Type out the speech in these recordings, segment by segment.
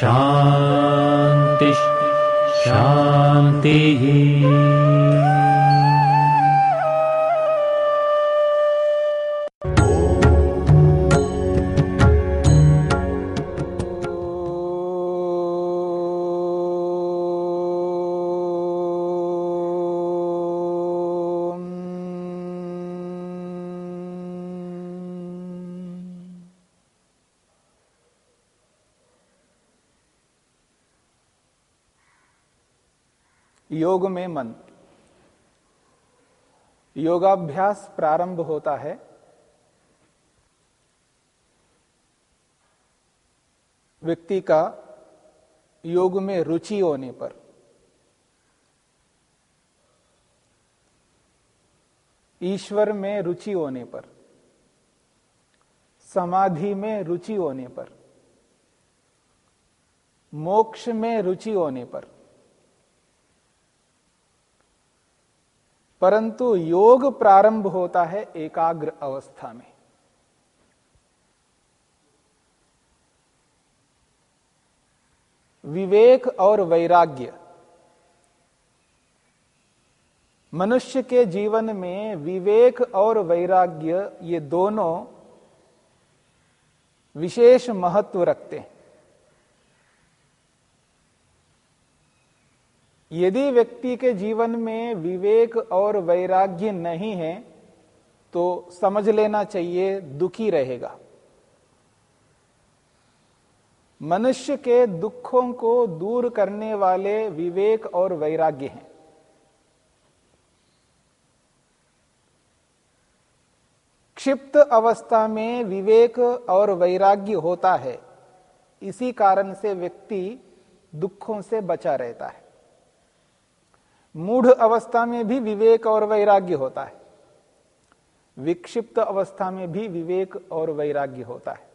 शान्तिः शान्तिः योग में मन। योगाभ्यास प्रारंभ होता है। व्यक्ति का योग में रुचि होने पर। ईश्वर में रुचि होने पर। समाधि में रुचि होने पर। मोक्ष में रुचि होने पर। परंतु योग प्रारंभ होता है एकाग्र अवस्था में। विवेक और वैराग्य। मनुष्य के जीवन में विवेक और वैराग्य ये दोनों विशेष महत्व रखते हैं। यदि व्यक्ति के जीवन में विवेक और वैराग्य नहीं है तो समझ लेना चाहिए, दुखी रहेगा। मनुष्य के दुखों को दूर करने वाले विवेक और वैराग्य हैं। क्षिप्त अवस्था में विवेक और वैराग्य होता है। इसी कारण से व्यक्ति दुखों से बचा रहता है। मूढ़ अवस्था में भी विवेक और वैराग्य होता है। विक्षिप्त अवस्था में भी विवेक और वैराग्य होता है।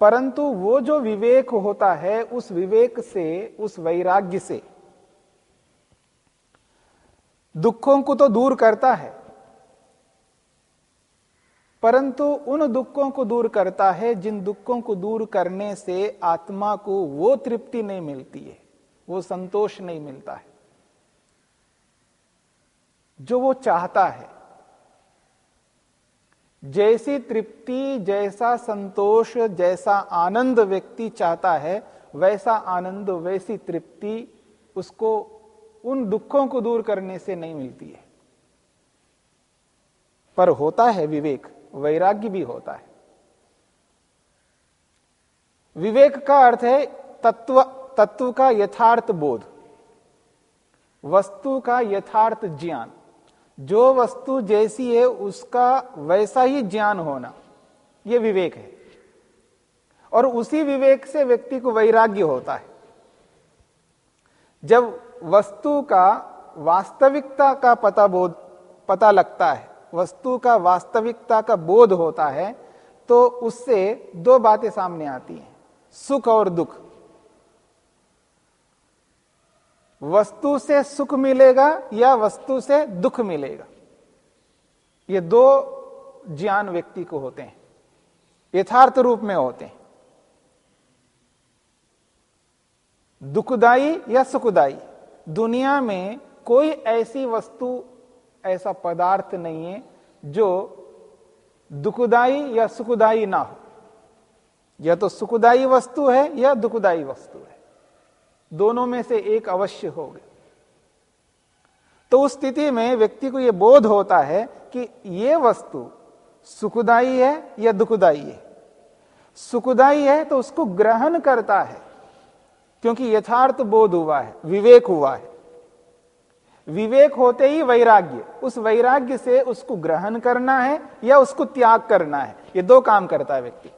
परंतु वो जो विवेक होता है, उस विवेक से, उस वैराग्य से दुखों को तो दूर करता है, परंतु उन दुखों को दूर करता है जिन दुखों को दूर करने से आत्मा को वो तृप्ति नहीं मिलती है। वो संतोष नहीं मिलता है। जो वो चाहता है, जैसी तृप्ति, जैसा संतोष, जैसा आनंद व्यक्ति चाहता है, वैसा आनंद, वैसी तृप्ति उसको उन दुखों को दूर करने से नहीं मिलती है। पर होता है विवेक, वैराग्य भी होता है। विवेक का अर्थ है तत्व तत्व का यथार्थ बोध, वस्तु का यथार्थ ज्ञान। जो वस्तु जैसी है, उसका वैसा ही ज्ञान होना यह विवेक है। और उसी विवेक से व्यक्ति को वैराग्य होता है। जब वस्तु का वास्तविकता का पता बोध, पता लगता है, वस्तु का वास्तविकता का बोध होता है तो उससे दो बातें सामने आती हैं, सुख और दुख। वस्तु से सुख मिलेगा या वस्तु से दुख मिलेगा? ये दो ज्ञान व्यक्ति को होते हैं, यथार्थ रूप में होते हैं। दुखदाई या सुखदाई दुनिया में कोई ऐसी वस्तु, ऐसा पदार्थ नहीं है जो दुखदाई या सुखदाई ना हो। यह तो सुखदाई वस्तु है या दुखदाई वस्तु है। दोनों में से एक अवश्य हो गए। तो उस स्थिति में व्यक्ति को यह बोध होता है कि यह वस्तु सुखदाई है या दुखदाई है। सुखदाई है तो उसको ग्रहण करता है, क्योंकि यथार्थ बोध हुआ है, विवेक हुआ है। विवेक होते ही वैराग्य, उस वैराग्य से उसको ग्रहण करना है या उसको त्याग करना है, ये दो काम करता है व्यक्ति।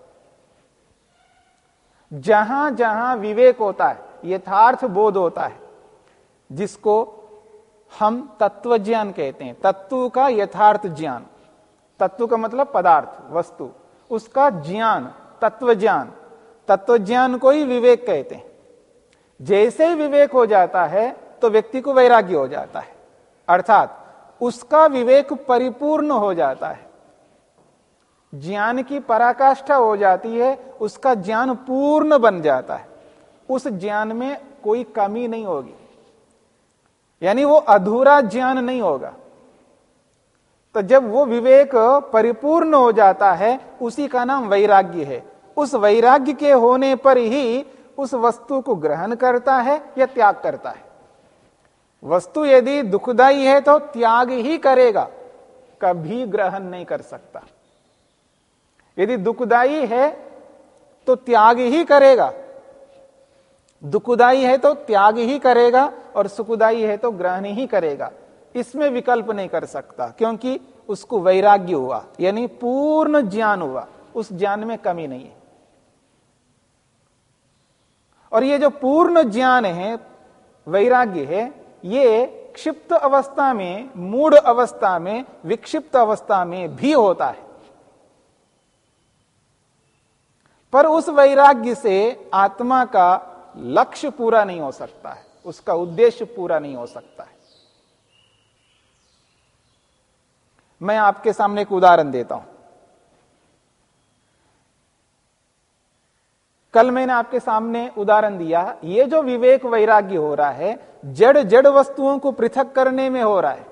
जहाँ जहाँ विवेक होता है यथार्थ बोध होता है, जिसको हम तत्व ज्ञान कहते हैं। तत्व का यथार्थ ज्ञान। तत्व का मतलब पदार्थ, वस्तु। उसका ज्ञान, तत्व ज्ञान। तत्व ज्ञान को ही विवेक कहते हैं। जैसे ही विवेक हो जाता है तो व्यक्ति को वैराग्य हो जाता है। अर्थात, उसका विवेक परिपूर्ण हो जाता है। ज्ञान की पराकाष्ठा हो जाती है, उसका ज्ञान पूर्ण बन जाता है। उस ज्ञान में कोई कमी नहीं होगी। यानी वो अधूरा ज्ञान नहीं होगा। तो जब वो विवेक परिपूर्ण हो जाता है, उसी का नाम वैराग्य है। उस वैराग्य के होने पर ही उस वस्तु को ग्रहण करता है या त्याग करता है। वस्तु यदि दुखदाई है तो त्याग ही करेगा। कभी ग्रहण नहीं कर सकता। यदि दुखदाई है तो त्याग ही करेगा। दुखदाई है तो त्याग ही करेगा और सुखदाई है तो ग्रहण ही करेगा। इसमें विकल्प नहीं कर सकता, क्योंकि उसको वैराग्य हुआ, यानी पूर्ण ज्ञान हुआ, उस ज्ञान में कमी नहीं है। और ये जो पूर्ण ज्ञान है, वैराग्य है, ये क्षिप्त अवस्था में मूड अवस्था में, विक्षिप्त अवस्था में भी होता है। पर उस वैराग्य से आत्मा का लक्ष्य पूरा नहीं हो सकता है, उसका उद्देश्य पूरा नहीं हो सकता है। मैं आपके सामने एक उदाहरण देता हूँ। कल मैंने आपके सामने उदाहरण दिया, ये जो विवेक वैराग्य हो रहा है, जड़ जड़ वस्तुओं को पृथक करने में हो रहा है।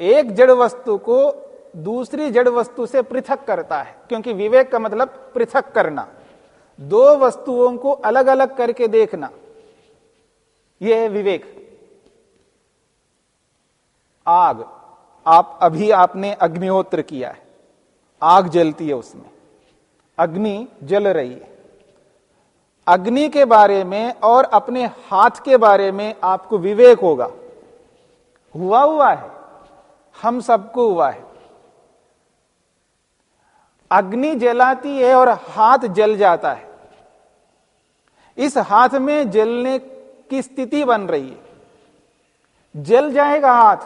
एक जड़ वस्तु को दूसरी जड़ वस्तु से पृथक करता है, क्योंकि विवेक का मतलब पृथक करना। दो वस्तुओं को अलग अलग करके देखना यह है विवेक। आग, आप, अभी आपने अग्निहोत्र किया है। आग जलती है उसमें। अग्नि जल रही है। अग्नि के बारे में और अपने हाथ के बारे में आपको विवेक होगा। हुआ हुआ है। हम सबको हुआ है। अग्नि जलाती है और हाथ जल जाता है। इस हाथ में जलने की स्थिति बन रही है। जल जाएगा हाथ।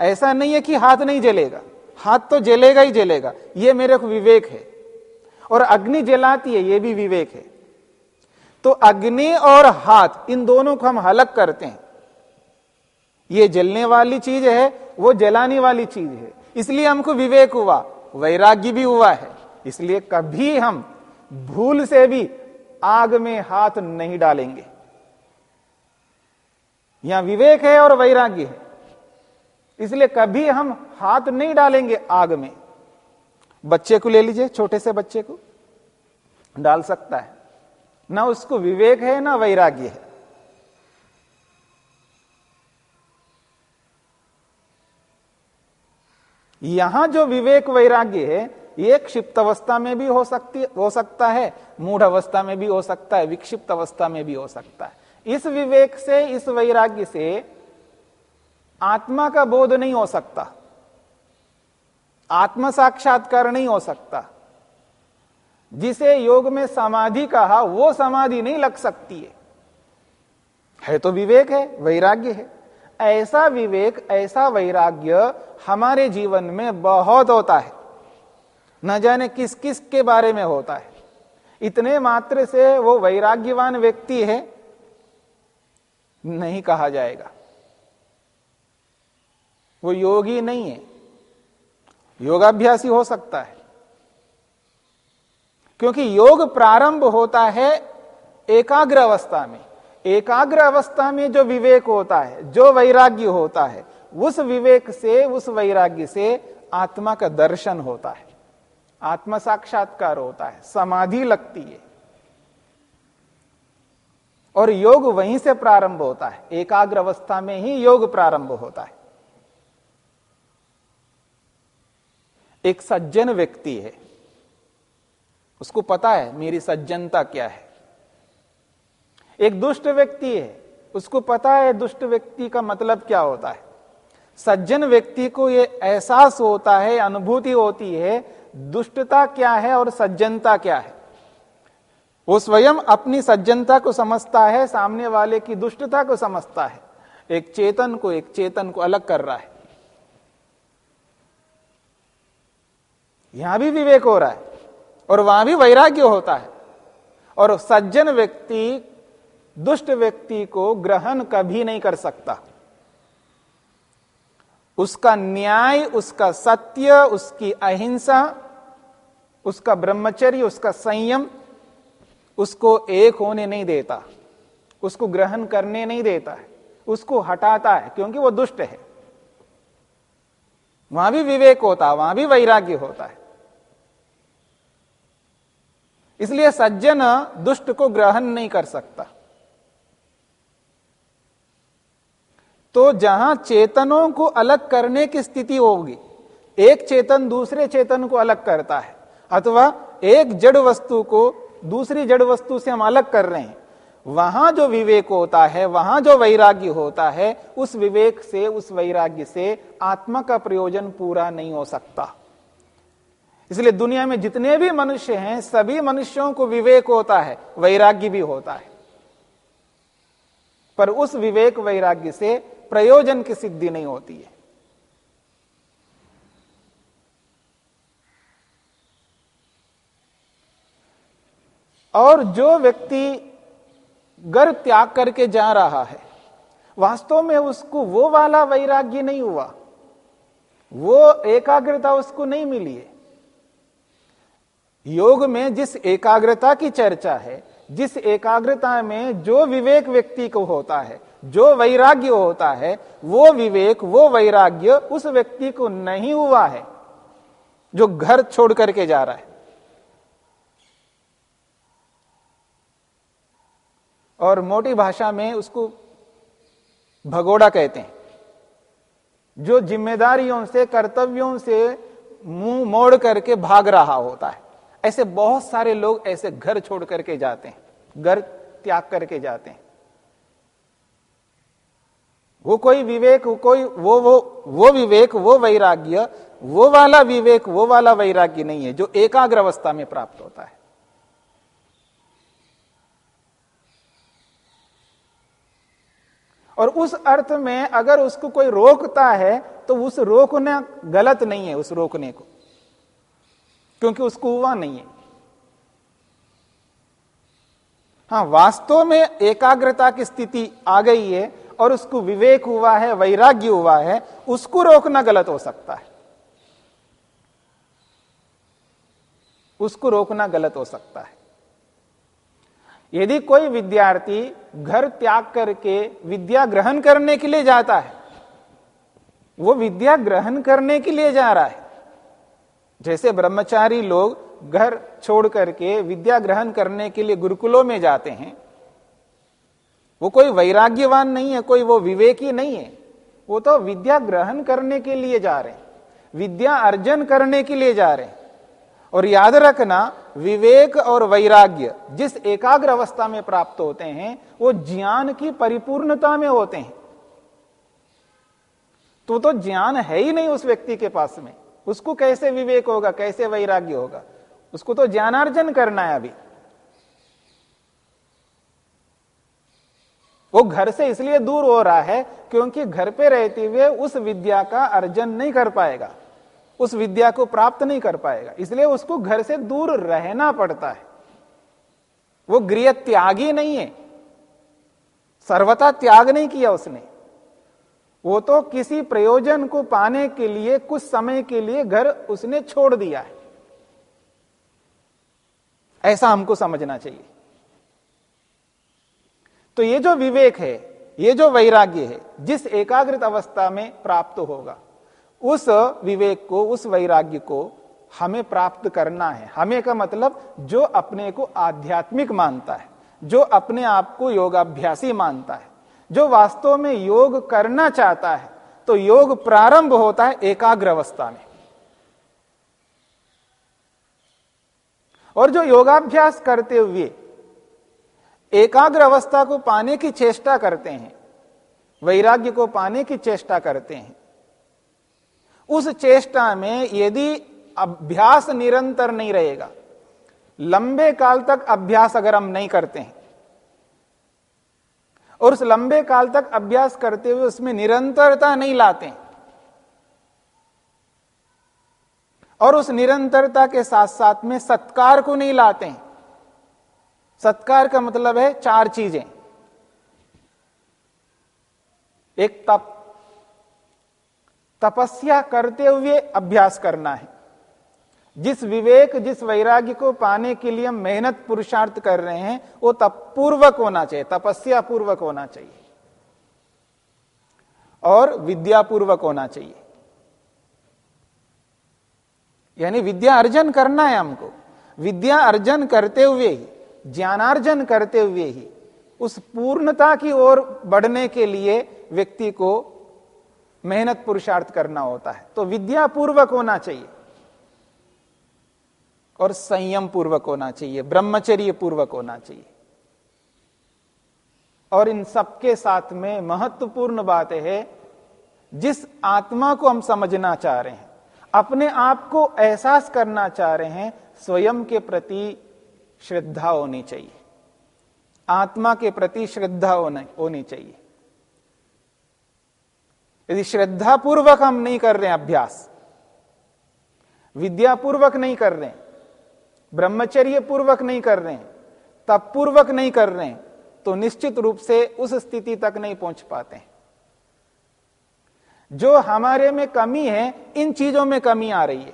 ऐसा नहीं है कि हाथ नहीं जलेगा। हाथ तो जलेगा ही जलेगा। यह मेरे को विवेक है। और अग्नि जलाती है यह भी विवेक है। तो अग्नि और हाथ, इन दोनों को हम अलग करते हैं। ये जलने वाली चीज़ है, वो जलाने वाली चीज़ है। इसलिए हमको विवेक हुआ। वैराग्य भी हुआ है। इसलिए कभी हम भूल से भी आग में हाथ नहीं डालेंगे। यहाँ विवेक है और वैराग्य है। इसलिए कभी हम हाथ नहीं डालेंगे आग में। बच्चे को ले लीजिए, छोटे से बच्चे को। डाल सकता है। ना उसको विवेक है, ना वैराग्य है। यहाँ जो विवेक वैराग्य है ये क्षिप्त अवस्था में भी हो सकती, हो सकता है, मूढ़ अवस्था में भी हो सकता है, विक्षिप्त अवस्था में भी हो सकता है। इस विवेक से, इस वैराग्य से आत्मा का बोध नहीं हो सकता। आत्म साक्षात्कार नहीं हो सकता। जिसे योग में समाधि कहा, वो समाधि नहीं लग सकती है। है तो विवेक है, वैराग्य है। ऐसा विवेक, ऐसा वैराग्य हमारे जीवन में बहुत होता है। न जाने किस किस के बारे में होता है। इतने मात्र से वो वैराग्यवान व्यक्ति है, नहीं कहा जाएगा। वो योगी नहीं है। योगाभ्यासी हो सकता है। क्योंकि योग प्रारंभ होता है एकाग्र अवस्था में। एकाग्र अवस्था में जो विवेक होता है, जो वैराग्य होता है, उस विवेक से, उस वैराग्य से आत्मा का दर्शन होता है। आत्म साक्षात्कार होता है, समाधि लगती है। और योग वहीं से प्रारंभ होता है एकाग्र अवस्था में ही योग प्रारंभ होता है। एक सज्जन व्यक्ति है, उसको पता है मेरी सज्जनता क्या है। एक दुष्ट व्यक्ति है, उसको पता है दुष्ट व्यक्ति का मतलब क्या होता है। सज्जन व्यक्ति को यह एहसास होता है, अनुभूति होती है दुष्टता क्या है और सज्जनता क्या है? वो स्वयं अपनी सज्जनता को समझता है, सामने वाले की दुष्टता को समझता है। एक चेतन को, एक चेतन को अलग कर रहा है। यहाँ भी विवेक हो रहा है और वहाँ भी वैराग्य होता है। और सज्जन व्यक्ति, दुष्ट व्यक्ति को ग्रहण कभी नहीं कर सकता। उसका न्याय, उसका सत्य, उसकी अहिंसा उसका ब्रह्मचर्य, उसका संयम उसको एक होने नहीं देता, उसको ग्रहण करने नहीं देता है, उसको हटाता है, क्योंकि वो दुष्ट है। वहाँ भी विवेक होता है वहाँ भी वैराग्य होता है। इसलिए सज्जन दुष्ट को ग्रहण नहीं कर सकता। तो जहाँ चेतनों को अलग करने की स्थिति होगी, एक चेतन दूसरे चेतन को अलग करता है। अथवा एक जड़ वस्तु को दूसरी जड़ वस्तु से हम अलग कर रहे हैं। वहाँ जो विवेक होता है, वहाँ जो वैराग्य होता है, उस विवेक से, उस वैराग्य से आत्मा का प्रयोजन पूरा नहीं हो सकता। इसलिए दुनिया में जितने भी मनुष्य हैं, सभी मनुष्यों को विवेक होता है, वैराग्य भी होता है। पर उस विवेक, वैराग्य से प्रयोजन की सिद्धि नहीं होती है। और जो व्यक्ति घर त्याग करके जा रहा है, वास्तव में उसको वो वाला वैराग्य नहीं हुआ। वो एकाग्रता उसको नहीं मिली है। योग में जिस एकाग्रता की चर्चा है, जिस एकाग्रता में जो विवेक व्यक्ति को होता है, जो वैराग्य होता है, वो विवेक, वो वैराग्य उस व्यक्ति को नहीं हुआ है, जो घर छोड़ करके जा रहा है। और मोटी भाषा में उसको भगोड़ा कहते हैं। जो जिम्मेदारियों से, कर्तव्यों से मुँह मोड़ करके भाग रहा होता है। ऐसे बहुत सारे लोग ऐसे घर छोड़ करके जाते हैं, घर त्याग करके जाते हैं। वो कोई विवेक वो कोई वो वो वो विवेक, वो वैराग्य, वो वाला विवेक, वो वाला वैराग्य नहीं है, जो एकाग्र अवस्था में प्राप्त होता है। और उस अर्थ में अगर उसको कोई रोकता है तो उस रोकना गलत नहीं है, उस रोकने को। क्योंकि उसको हुआ नहीं है। हाँ, वास्तव में एकाग्रता की स्थिति आ गई है और उसको विवेक हुआ है, वैराग्य हुआ है, उसको रोकना गलत हो सकता है। उसको रोकना गलत हो सकता है। यदि कोई विद्यार्थी घर त्याग करके विद्या ग्रहण करने के लिए जाता है, वो विद्या ग्रहण करने के लिए जा रहा है। जैसे ब्रह्मचारी लोग घर छोड़ करके विद्या ग्रहण करने के लिए गुरुकुलों में जाते हैं, वो कोई वैराग्यवान नहीं है, कोई वो विवेकी नहीं है, वो तो विद्या ग्रहण करने के लिए जा रहे हैं, विद्या अर्जन करने के लिए जा रहे हैं। और याद रखना विवेक और वैराग्य जिस एकाग्र अवस्था में प्राप्त होते हैं, वो ज्ञान की परिपूर्णता में होते हैं। तो तो ज्ञान है ही नहीं उस व्यक्ति के पास में। उसको कैसे विवेक होगा, कैसे वैराग्य होगा? उसको तो ज्ञानार्जन करना है अभी। वो घर से इसलिए दूर हो रहा है क्योंकि घर पे रहते हुए उस विद्या का अर्जन नहीं कर पाएगा। उस विद्या को प्राप्त नहीं कर पाएगा। इसलिए उसको घर से दूर रहना पड़ता है। वो गृह त्यागी नहीं है। सर्वता त्याग नहीं किया उसने। वो तो किसी प्रयोजन को पाने के लिए, कुछ समय के लिए घर उसने छोड़ दिया है। ऐसा हमको समझना चाहिए। तो ये जो विवेक है, ये जो वैराग्य है, जिस एकाग्रत अवस्था में प्राप्त होगा उस विवेक को, उस वैराग्य को हमें प्राप्त करना है। हमें का मतलब जो अपने को आध्यात्मिक मानता है, जो अपने आप को योगाभ्यासी मानता है, जो वास्तव में योग करना चाहता है तो योग प्रारंभ होता है एकाग्र अवस्था में। और जो योगाभ्यास करते हुए एकाग्र अवस्था को पाने की चेष्टा करते हैं, वैराग्य को पाने की चेष्टा करते हैं उस चेष्टा में यदि अभ्यास निरंतर नहीं रहेगा, लंबे काल तक अभ्यास अगर हम नहीं करते हैं, और उस लंबे काल तक अभ्यास करते हुए उसमें निरंतरता नहीं लाते और उस निरंतरता के साथ साथ में सत्कार को नहीं लाते हैं, सत्कार का मतलब है चार चीज़ें। एक तप तपस्या करते हुए अभ्यास करना है। जिस विवेक, जिस वैराग्य को पाने के लिए हम मेहनत पुरुषार्थ कर रहे हैं, वो तपूर्वक होना चाहिए तपस्या पूर्वक होना चाहिए। और विद्यापूर्वक होना चाहिए। यानी विद्या अर्जन करना है हमको। विद्या अर्जन करते हुए ही, ज्ञानार्जन करते हुए ही, उस पूर्णता की ओर बढ़ने के लिए व्यक्ति को मेहनत पुरुषार्थ करना होता है। तो विद्या पूर्वक होना चाहिए। और संयम पूर्वक होना चाहिए। ब्रह्मचर्य पूर्वक होना चाहिए। और इन सबके साथ में महत्वपूर्ण बात है, जिस आत्मा को हम समझना चाह रहे हैं, अपने आप को एहसास करना चाह रहे हैं, स्वयं के प्रति श्रद्धा होनी चाहिए। आत्मा के प्रति श्रद्धा होनी चाहिए। यदि श्रद्धा पूर्वक हम नहीं कर रहे हैं अभ्यास, विद्यापूर्वक नहीं कर रहे ब्रह्मचर्य पूर्वक नहीं कर रहे हैं तब पूर्वक नहीं कर रहे हैं तो निश्चित रूप से उस स्थिति तक नहीं पहुँच पाते हैं। जो हमारे में कमी है, इन चीज़ों में कमी आ रही है।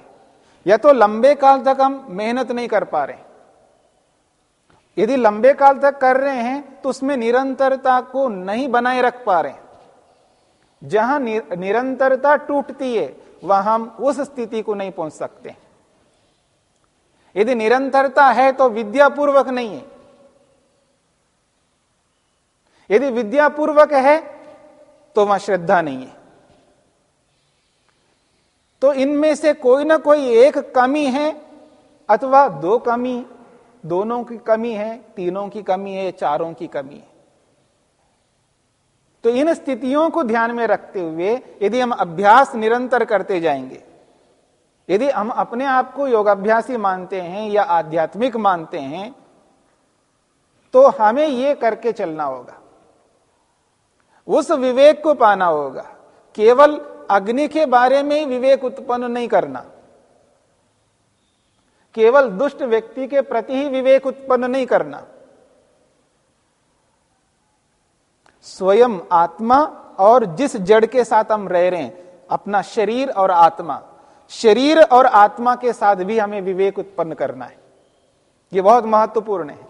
या तो लंबे काल तक हम मेहनत नहीं कर पा रहे यदि लंबे काल तक कर रहे हैं तो उसमें निरंतरता को नहीं बनाए रख पा रहे जहाँ निरंतरता टूटती है, वहाँ हम उस स्थिति को नहीं पहुँच सकते। यदि निरंतरता है तो विद्यापूर्वक नहीं है। यदि विद्यापूर्वक है तो वहाँ श्रद्धा नहीं है। तो इनमें से कोई ना कोई एक कमी है, अथवा दो कमी, दोनों की कमी है, तीनों की कमी है चारों की कमी है। तो इन स्थितियों को ध्यान में रखते हुए यदि हम अभ्यास निरंतर करते जाएँगे, यदि हम अपने आप को योगाभ्यासी मानते हैं या आध्यात्मिक मानते हैं तो हमें यह करके चलना होगा। उस विवेक को पाना होगा। केवल अग्नि के बारे में ही विवेक उत्पन्न नहीं करना। केवल दुष्ट व्यक्ति के प्रति ही विवेक उत्पन्न नहीं करना। स्वयं आत्मा और जिस जड़ के साथ हम रह रहे हैं, अपना शरीर और आत्मा। शरीर और आत्मा के साथ भी हमें विवेक उत्पन्न करना है। यह बहुत महत्वपूर्ण है।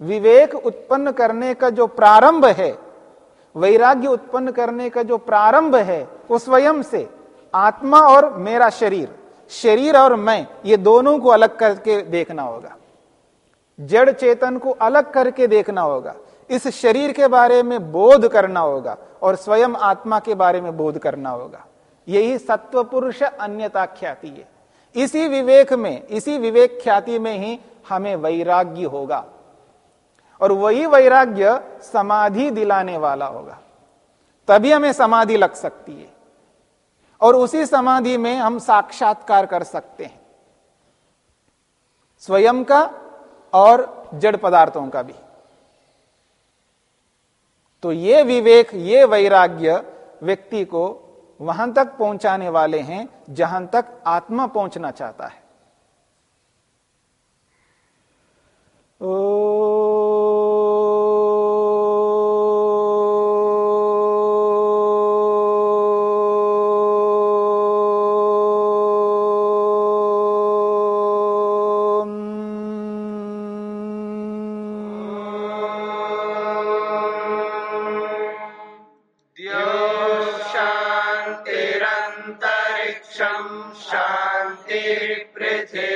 विवेक उत्पन्न करने का जो प्रारंभ है, वैराग्य उत्पन्न करने का जो प्रारंभ है, वो स्वयं से, आत्मा और मेरा शरीर। शरीर और मैं, ये दोनों को अलग करके देखना होगा। जड़ चेतन को अलग करके देखना होगा। इस शरीर के बारे में बोध करना होगा और स्वयं आत्मा के बारे में बोध करना होगा। यही सत्व पुरुष अन्यता ख्याति है। इसी विवेक में, इसी विवेक ख्याति में ही हमें वैराग्य होगा। और वही वैराग्य समाधि दिलाने वाला होगा। तभी हमें समाधि लग सकती है। और उसी समाधि में हम साक्षात्कार कर सकते हैं। स्वयं का और जड़ पदार्थों का भी। तो ये विवेक, ये वैराग्य व्यक्ति को वहाँ तक पहुँचाने वाले हैं, जहाँ तक आत्मा पहुँचना चाहता है। ओ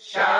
शान्ति शान्ति शान्ति